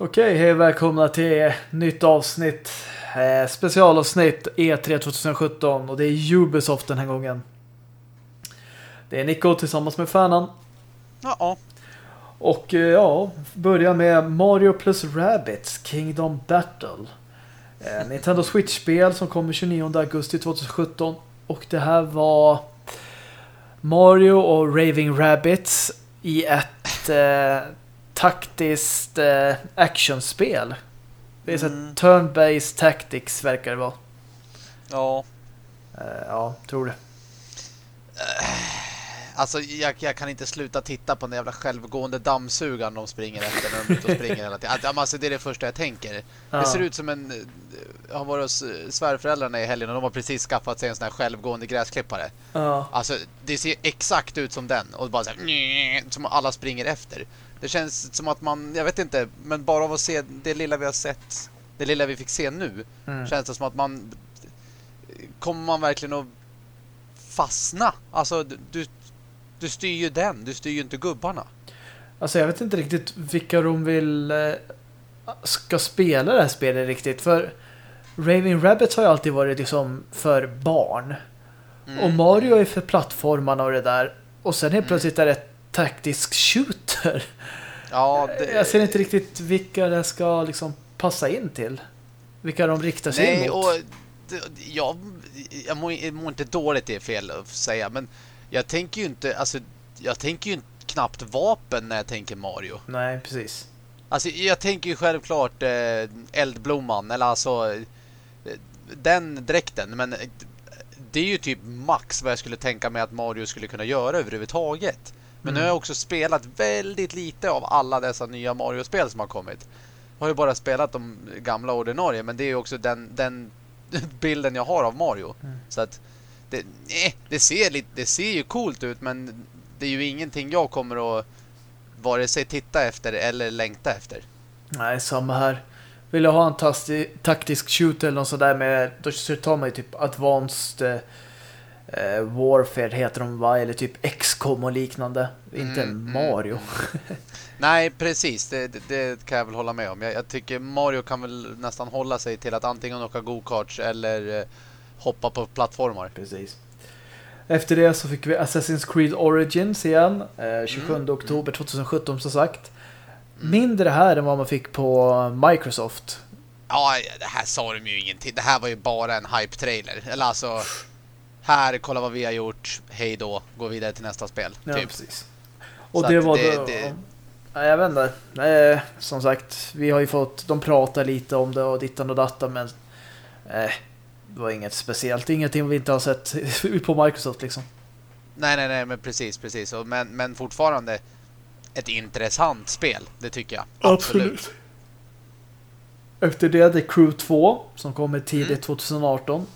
Okej, hej välkomna till nytt avsnitt. Eh, specialavsnitt E3 2017 och det är Ubisoft den här gången. Det är Nico tillsammans med Fanan. Ja. Och eh, ja, börja med Mario plus Rabbids Kingdom Battle. Eh, Nintendo Switch-spel som kommer 29 augusti 2017. Och det här var Mario och Raving Rabbids i ett eh, taktiskt eh, actionspel. Det är mm. så turn-based tactics verkar det vara. Ja. Eh, ja, tror det. Alltså, jag, jag, kan inte sluta titta på den jävla självgående dammsugaren de springer efter när de är ute och springer hela tiden. Alltså, alltså, det är det första jag tänker. Ja. Det ser ut som en... Jag har varit hos svärföräldrarna i helgen och de har precis skaffat sig en sån här självgående gräsklippare. Ja. Alltså, det ser exakt ut som den. Och bara så här, som alla springer efter. Det känns som att man, jag vet inte, men bara av att se det lilla vi har sett, det lilla vi fick se nu, mm. känns det som att man kommer man verkligen att fastna. Alltså, du, du styr ju den, du styr ju inte gubbarna. Alltså jag vet inte riktigt vilka de vill eh, ska spela det här spelet riktigt. För Raving Rabbits har ju alltid varit liksom för barn. Mm. Och Mario är för plattformarna och det där. Och sen helt mm. plötsligt är det taktisk shooter. Ja, det... Jag ser inte riktigt vilka det ska liksom passa in till. Vilka de riktar sig Nej, emot. Och, jag, jag mår, mår inte dåligt, det är fel att säga. Men jag tänker ju inte, alltså, jag tänker ju knappt vapen när jag tänker Mario. Nej, precis. Alltså, jag tänker ju självklart eh, eldblomman, eller alltså eh, den dräkten, men eh, det är ju typ max vad jag skulle tänka mig att Mario skulle kunna göra överhuvudtaget. Men nu har jag också spelat väldigt lite av alla dessa nya Mario-spel som har kommit. Jag har ju bara spelat de gamla ordinarie, men det är ju också den, den bilden jag har av Mario. Mm. Så att det, nej, det, ser lite, det ser ju coolt ut, men det är ju ingenting jag kommer att vare sig titta efter eller längta efter. Nej, samma här. Vill jag ha en taktisk shoot eller något sådär med, då tar man ju typ advanced eh, Warfare heter de va? Eller typ XCOM och liknande. Mm, Inte mm. Mario. Mm. Nej, precis. Det, det, det, kan jag väl hålla med om. Jag, jag, tycker Mario kan väl nästan hålla sig till att antingen åka go-karts eller eh, hoppa på plattformar. Precis. Efter det så fick vi Assassin's Creed Origins igen. Eh, 27 mm. oktober 2017 som sagt. Mm. Mindre här än vad man fick på Microsoft. Ja, det här sa de ju ingenting. Det här var ju bara en hype-trailer. Eller alltså här, kolla vad vi har gjort, hej då, gå vidare till nästa spel. Ja, typ. precis. Och Så det var det, då... Det... Nej, jag vet inte. Nej, som sagt, vi har ju fått, de pratar lite om det och dittan och datta, men eh, det var inget speciellt. Ingenting vi inte har sett på Microsoft liksom. Nej, nej, nej, men precis, precis. Men, men fortfarande ett intressant spel, det tycker jag. Absolut. Absolut. Efter det är det Crew 2 som kommer tidigt mm. 2018.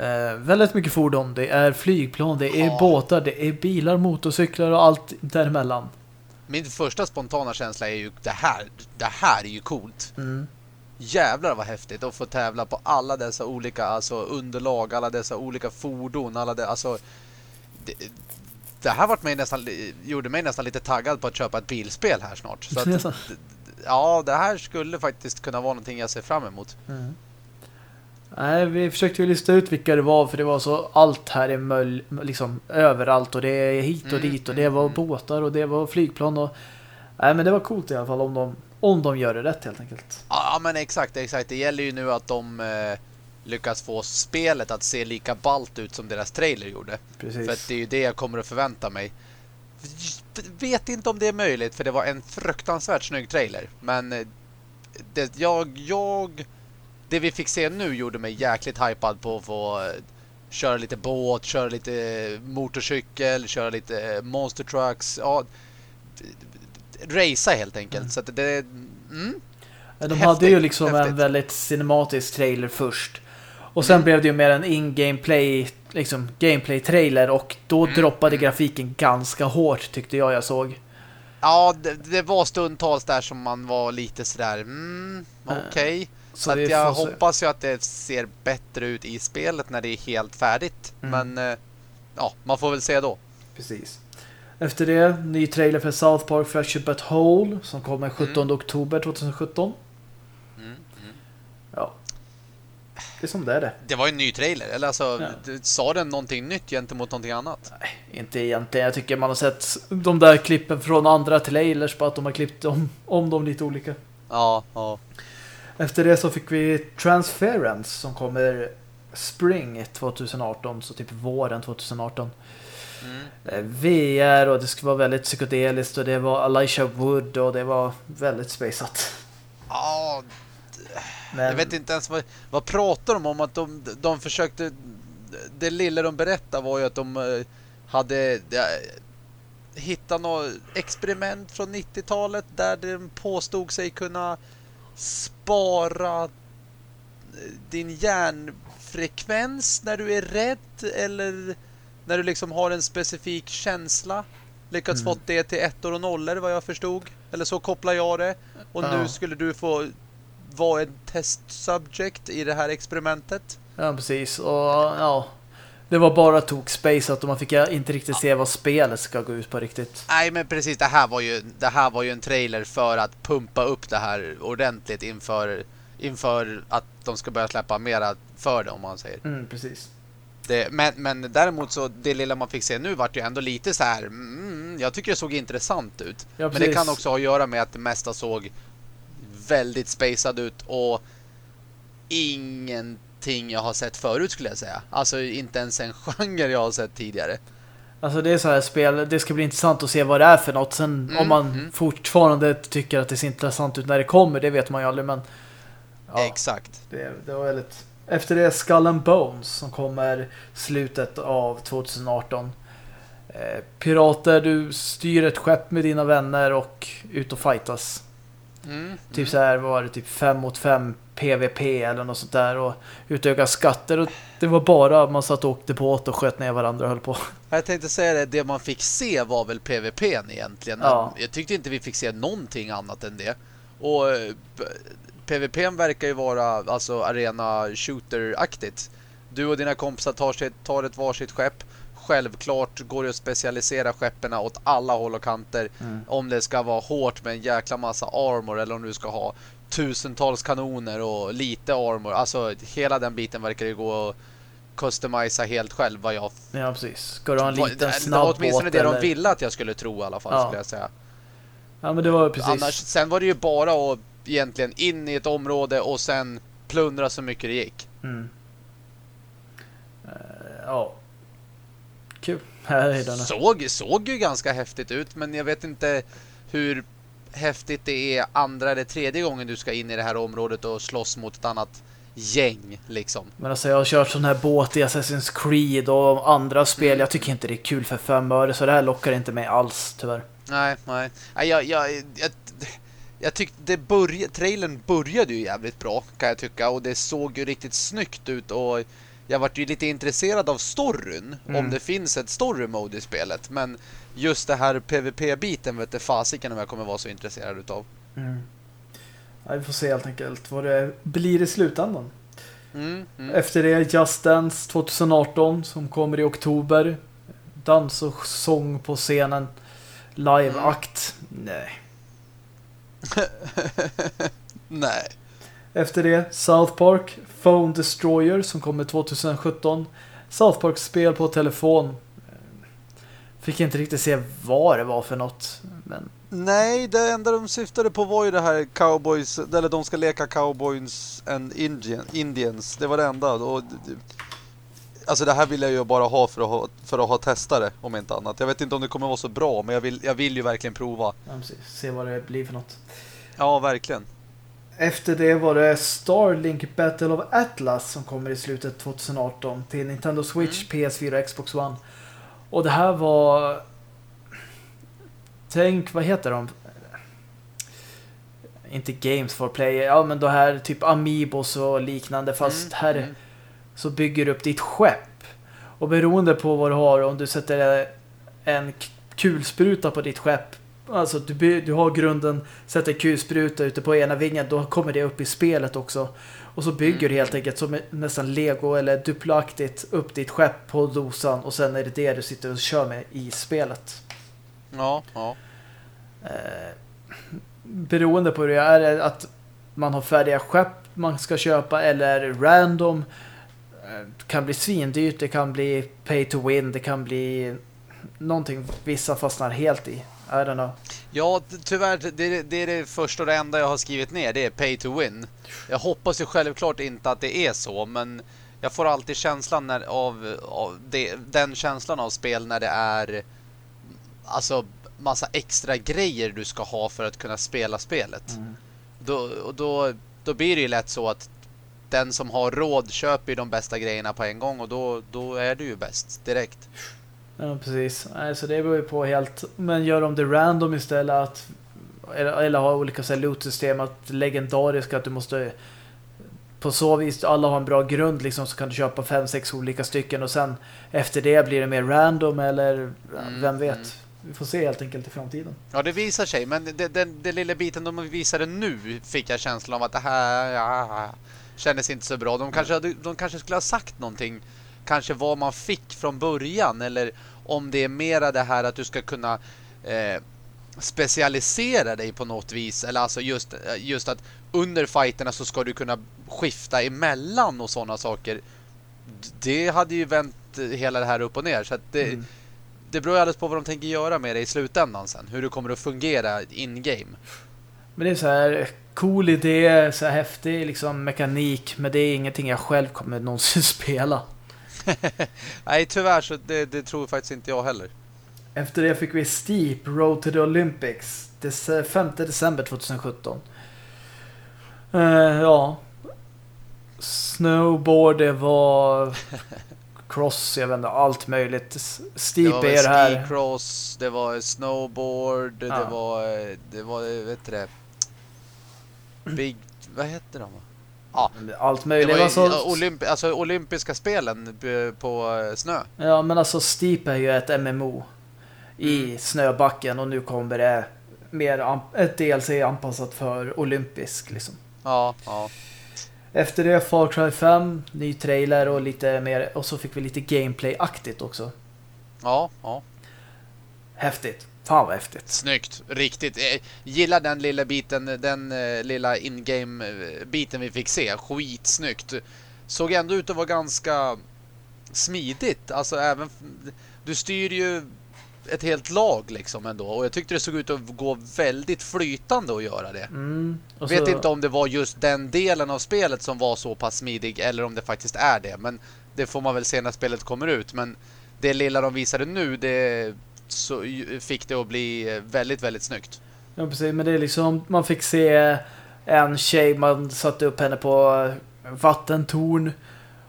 Eh, väldigt mycket fordon. Det är flygplan, det är ja. båtar, det är bilar, motorcyklar och allt däremellan. Min första spontana känsla är ju det här, det här är ju coolt. Mm. Jävlar vad häftigt att få tävla på alla dessa olika alltså underlag, alla dessa olika fordon, alla det, alltså det, det här vart mig nästan, gjorde mig nästan lite taggad på att köpa ett bilspel här snart. Så att, ja, det här skulle faktiskt kunna vara någonting jag ser fram emot. Mm. Nej, vi försökte ju lista ut vilka det var för det var så allt här är möll, liksom överallt och det är hit och mm, dit och det mm, var mm. båtar och det var flygplan och nej men det var coolt i alla fall om de, om de gör det rätt helt enkelt. Ja men exakt, exakt. Det gäller ju nu att de eh, lyckas få spelet att se lika balt ut som deras trailer gjorde. Precis. För det är ju det jag kommer att förvänta mig. Vet inte om det är möjligt för det var en fruktansvärt snygg trailer. Men eh, det, jag, jag det vi fick se nu gjorde mig jäkligt hypad på att få eh, köra lite båt, köra lite motorcykel, köra lite eh, monster trucks. Ja, racea helt enkelt. Mm. Så att det... Mm, de häftigt, hade ju liksom häftigt. en väldigt cinematisk trailer först. Och sen mm. blev det ju mer en in-gameplay liksom gameplay-trailer och då mm. droppade grafiken ganska hårt tyckte jag jag såg. Ja, det, det var stundtals där som man var lite sådär, mm, okej. Okay. Så, att jag hoppas ju att det ser bättre ut i spelet när det är helt färdigt. Mm. Men eh, ja, man får väl se då. Precis. Efter det, ny trailer för South Park Flagship at Hole som kommer 17 Mm. oktober 2017. Mm, mm. Ja. Det är som det är det. Det var ju en ny trailer, eller alltså, Ja. sa den någonting nytt gentemot någonting annat? Inte egentligen. Jag tycker man har sett de där klippen från andra trailers på att de har klippt om, om dem lite olika. Ja, ja. Efter det så fick vi Transference som kommer Spring 2018, så typ våren 2018. Mm. Eh, VR och det skulle vara väldigt psykedeliskt och det var Elijah Wood och det var väldigt spaceat. Ja, Men, jag vet inte ens vad, vad pratar de om att de, de försökte det lilla de berättade var ju att de eh, hade ja, hittat något experiment från 90-talet där de påstod sig kunna eh, din hjärnfrekvens när du är rädd eller när du liksom har en specifik känsla. Lyckats Mm. fått det till ettor och nollor vad jag förstod. Eller så kopplar jag det. Och Ja. nu skulle du få vara en test subject i det här experimentet. Ja, precis. Och ja, det var bara tok spaceat och man fick inte riktigt se vad spelet ska gå ut på riktigt. Nej men precis, det här var ju, det här var ju en trailer för att pumpa upp det här ordentligt inför, inför att de ska börja släppa mera för det om man säger. Mm, precis. Det, men, men däremot så det lilla man fick se nu vart ju ändå lite så här. Mm, jag tycker det såg intressant ut. Ja, men det kan också ha att göra med att det mesta såg väldigt spacad ut och ingenting jag har sett förut skulle jag säga. Alltså inte ens en genre jag har sett tidigare. Alltså det är så här spel, det ska bli intressant att se vad det är för något. Sen Mm, om man mm. fortfarande tycker att det ser intressant ut när det kommer, det vet man ju aldrig. Men ja, Exakt. det, det var väldigt... Efter det Skull and Bones som kommer slutet av 2018. Eh, pirater, du styr ett skepp med dina vänner och ut och fightas. Mm, Typ mm. så här var det typ 5 mot 5 PVP eller något sånt där och utöka skatter och det var bara man satt och åkte båt och sköt ner varandra och höll på. Jag tänkte säga det, det man fick se var väl PVP egentligen. Ja. Jag tyckte inte vi fick se någonting annat än det. Och eh, PVP verkar ju vara alltså arena shooter-aktigt. Du och dina kompisar tar, sig, tar ett varsitt skepp. Självklart går det att specialisera skeppen åt alla håll och kanter. Mm. Om det ska vara hårt med en jäkla massa armor eller om du ska ha tusentals kanoner och lite armor. Alltså hela den biten verkar ju gå att customisa helt själv vad jag Ja precis. Ska du ha en liten snabb var åtminstone båt det eller... de ville att jag skulle tro i alla fall Ja. skulle jag säga. Ja men det var precis. Annars, sen var det ju bara att egentligen in i ett område och sen plundra så mycket det gick. Mm. Eh, ja. Kul. Såg, såg ju ganska häftigt ut men jag vet inte hur häftigt det är andra eller tredje gången du ska in i det här området och slåss mot ett annat gäng liksom. Men alltså jag har kört sån här båt i Assassin's Creed och andra spel. Mm. Jag tycker inte det är kul för fem öre så det här lockar inte mig alls tyvärr. Nej, nej. jag, jag, jag, jag tyckte det började, trailern började ju jävligt bra kan jag tycka och det såg ju riktigt snyggt ut och jag vart ju lite intresserad av storyn Mm. om det finns ett story mode i spelet men just det här PVP-biten vet jag fasiken om jag kommer vara så intresserad utav. Mm. Ja, vi får se helt enkelt vad det blir i slutändan. Mm, mm. Efter det Just Dance 2018 som kommer i oktober. Dans och sång på scenen. Live-akt. Nej. Nej. Efter det South Park Phone Destroyer som kommer 2017. South Park-spel på telefon. Fick inte riktigt se vad det var för något. Men Nej, det enda de syftade på var ju det här cowboys, eller de ska leka cowboys and Indian, Indians. Det var det enda. Och, alltså det här vill jag ju bara ha för att ha, för att ha testare, om inte annat. Jag vet inte om det kommer vara så bra, men jag vill, jag vill ju verkligen prova. ja, se vad det blir för något. Ja, verkligen. Efter det var det Starlink Battle of Atlas som kommer i slutet 2018 till Nintendo Switch, PS4 och Xbox One. Och det här var... Tänk, vad heter de? Inte Games for Play, ja men det här typ Amiibos och liknande fast Mm, här mm. så bygger du upp ditt skepp. Och beroende på vad du har, om du sätter en kulspruta på ditt skepp, alltså du, du har grunden, sätter kulspruta ute på ena vingen, då kommer det upp i spelet också. Och så bygger Mm. du helt enkelt som nästan lego eller duploaktigt upp ditt skepp på dosan och sen är det det du sitter och kör med i spelet. Ja, ja. Eh, beroende på hur det är, att man har färdiga skepp man ska köpa eller random eh, kan bli svindyrt, det kan bli pay to win, det kan bli någonting vissa fastnar helt i. I don't know. Ja, tyvärr, det, det är det första och det enda jag har skrivit ner, det är pay to win. Jag hoppas ju självklart inte att det är så, men jag får alltid känslan när, av, av det, den känslan av spel när det är alltså massa extra grejer du ska ha för att kunna spela spelet. Mm. Då, och då, då blir det ju lätt så att den som har råd köper de bästa grejerna på en gång och då, då är du ju bäst direkt. Ja, precis. Så det beror ju på helt... Men gör de det random istället att eller, eller ha olika loot-system att legendariska att du måste på så vis alla har en bra grund liksom så kan du köpa fem, sex olika stycken och sen efter det blir det mer random eller mm, vem vet. Mm. Vi får se helt enkelt i framtiden. Ja, det visar sig. Men den, den, den lilla biten de visade nu fick jag känslan av att det här ja, kändes inte så bra. De kanske, hade, de kanske skulle ha sagt någonting. Kanske vad man fick från början. Eller om det är mera det här att du ska kunna eh, specialisera dig på något vis. Eller alltså just, just att under fighterna så ska du kunna skifta emellan och sådana saker. Det hade ju vänt hela det här upp och ner. Så att det, mm. det beror alldeles på vad de tänker göra med det i slutändan sen. Hur det kommer att fungera in-game. Men det är så här cool idé, så här häftig liksom mekanik. Men det är ingenting jag själv kommer någonsin spela. Nej, tyvärr så det, det tror faktiskt inte jag heller. Efter det fick vi Steep Road to the Olympics. 5 december 2017. Uh, eh, ja. Snowboard, det var cross, jag vet inte, allt möjligt. Steep det är det här. cross, det var snowboard, ja. det var, det var, vet du det? Big, vad heter de? Ja, allt möjligt. Alltså, olymp alltså olympiska spelen på eh, snö. Ja, men alltså Steep är ju ett MMO i mm. snöbacken och nu kommer det mer ett DLC anpassat för olympisk liksom. Ja, ja. Efter det Far Cry 5, ny trailer och lite mer och så fick vi lite gameplay-aktigt också. Ja, ja. Häftigt. Fan vad häftigt. Snyggt, riktigt. Jag gillar den lilla biten, den uh, lilla in-game-biten vi fick se. Skitsnyggt. Såg ändå ut att vara ganska smidigt. Alltså även... Du styr ju ett helt lag liksom ändå. Och jag tyckte det såg ut att gå väldigt flytande att göra det. Mm, så... Vet inte om det var just den delen av spelet som var så pass smidig eller om det faktiskt är det. Men det får man väl se när spelet kommer ut. Men det lilla de visade nu, det så fick det att bli väldigt, väldigt snyggt. Ja, precis. Men det är liksom, man fick se en tjej, man satte upp henne på vattentorn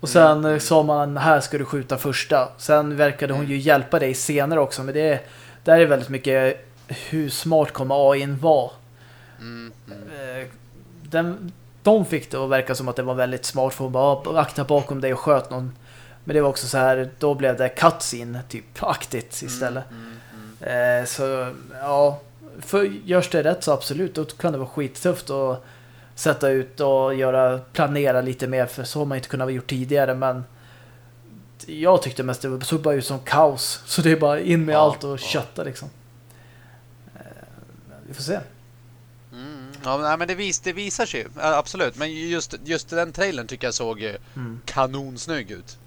och sen mm. sa man, här ska du skjuta första. Sen verkade hon ju mm. hjälpa dig senare också. Men det, där är väldigt mycket hur smart kommer AI vara. Mm. Mm. Den, de fick det att verka som att det var väldigt smart för att bara akta bakom dig och sköt någon. Men det var också så här, då blev det cutscene typ aktigt istället. Mm, mm, eh, så ja, för görs det rätt så absolut, då kan det vara skittufft att sätta ut och göra, planera lite mer för så har man inte kunnat gjort tidigare men jag tyckte mest det såg bara ut som kaos så det är bara in med ja, allt och ja. kötta liksom. Eh, vi får se. Ja, men det, vis, det visar sig absolut. Men just, just den trailern tycker jag såg mm. kanonsnygg ut.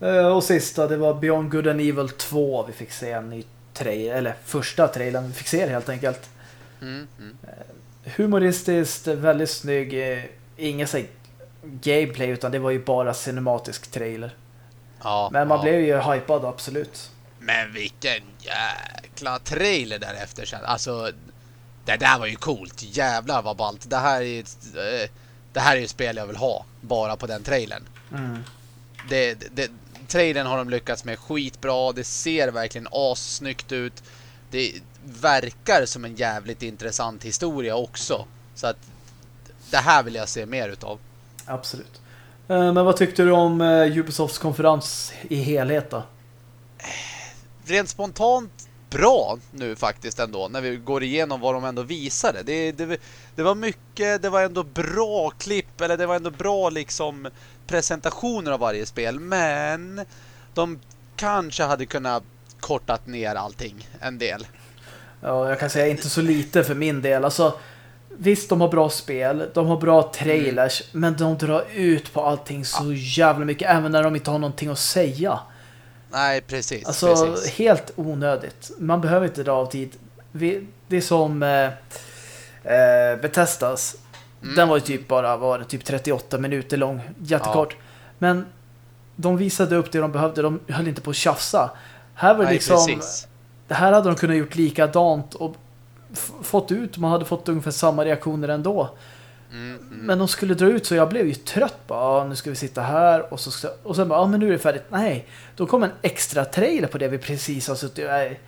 Eh, och sista, det var Beyond Good and Evil 2 vi fick se en ny trailer, eller första trailern vi fick se helt enkelt. Mm, mm. Eh, humoristiskt, väldigt snygg. Eh, Inget så gameplay utan det var ju bara cinematisk trailer. Ja, Men man ja. blev ju hypad, absolut. Men vilken jäkla trailer därefter sen. Alltså, det där var ju coolt. Jävlar vad ballt. Det här är ju eh, det här är ju ett spel jag vill ha. Bara på den trailern. Mm. Det, det, trailern har de lyckats med skitbra. Det ser verkligen assnyggt ut. Det, verkar som en jävligt intressant historia också. Så att det här vill jag se mer utav. Absolut. Eh, men vad tyckte du om eh, Ubisofts konferens i helhet då? Rent spontant bra nu faktiskt ändå när vi går igenom vad de ändå visade. Det, det, det var mycket, det var ändå bra klipp eller det var ändå bra liksom presentationer av varje spel men de kanske hade kunnat kortat ner allting en del. Ja, jag kan säga inte så lite för min del. Alltså, visst, de har bra spel, de har bra trailers, mm. men de drar ut på allting så jävla mycket, även när de inte har någonting att säga. Nej, precis. Alltså, precis. helt onödigt. Man behöver inte dra av tid. Vi, det är som eh, eh, Bethesdas. Mm. Den var ju typ bara var det, typ 38 minuter lång. Jättekort. Ja. Men de visade upp det de behövde. De höll inte på att tjafsa. Här var det liksom... Precis. Det här hade de kunnat gjort likadant och fått ut. Man hade fått ungefär samma reaktioner ändå. Mm, mm. Men de skulle dra ut så jag blev ju trött. Bara, ah, nu ska vi sitta här och, så ska, och sen bara, ja ah, men nu är det färdigt. Nej, då kom en extra trailer på det vi precis har suttit. Jag,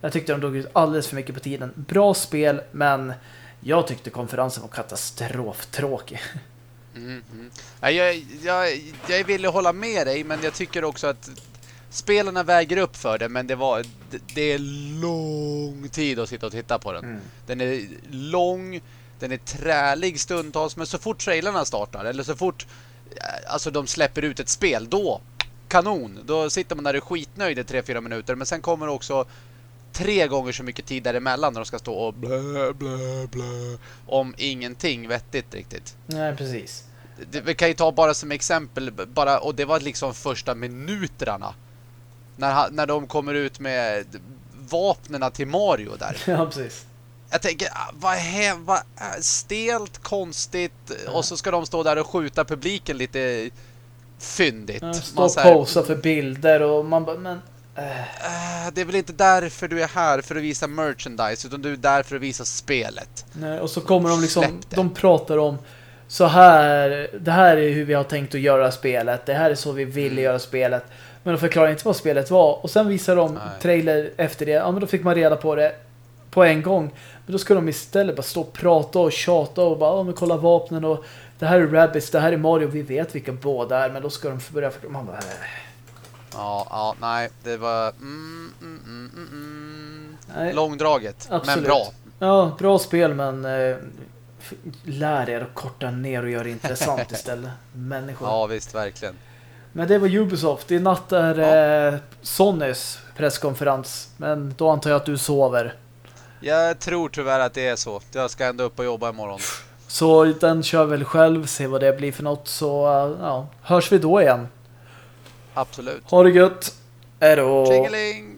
jag tyckte de drog ut alldeles för mycket på tiden. Bra spel, men jag tyckte konferensen var katastroftråkig. Mm, mm. Jag, jag, jag vill hålla med dig, men jag tycker också att spelarna väger upp för det, men det var det är lång tid att sitta och titta på den. Mm. Den är lång, den är trälig stundtals, men så fort trailerna startar, eller så fort eh, alltså de släpper ut ett spel, då kanon. Då sitter man där och är skitnöjd i 3-4 minuter, men sen kommer också tre gånger så mycket tid däremellan när de ska stå och blä, blä, blä om ingenting vettigt riktigt. Nej, precis. Det, vi kan ju ta bara som exempel bara, och det var liksom första minuterna när, när de kommer ut med vapnena till Mario där. Ja, precis. Jag tänker, ah, vad är vad, stelt, konstigt ja. och så ska de stå där och skjuta publiken lite fyndigt. Stå och posa för bilder och man bara, men Uh, det är väl inte därför du är här för att visa merchandise utan du är där för att visa spelet. Nej, och så kommer de liksom de pratar om så här det här är hur vi har tänkt att göra spelet. Det här är så vi vill mm. göra spelet. Men de förklarar inte vad spelet var och sen visar de Nej. trailer efter det. Ja, men då fick man reda på det på en gång. Men då ska de istället bara stå och prata och tjata och bara, ja men kolla vapnen och det här är Rabbids, det här är Mario, vi vet vilka båda är, men då ska de börja man bara, Ja, ja, nej, det var mm, mm, mm, mm, mm. nej. långdraget, Absolut. men bra. Ja, bra spel, men eh, lär er att korta ner och göra det intressant istället. Människor. Ja, visst, verkligen. Men det var Ubisoft. I natt är ja. eh, Sonys presskonferens. Men då antar jag att du sover. Jag tror tyvärr att det är så. Jag ska ändå upp och jobba imorgon. Så den kör väl själv, se vad det blir för något. Så ja, hörs vi då igen. Absolut. Ha det gött. Hejdå. Tjingeling.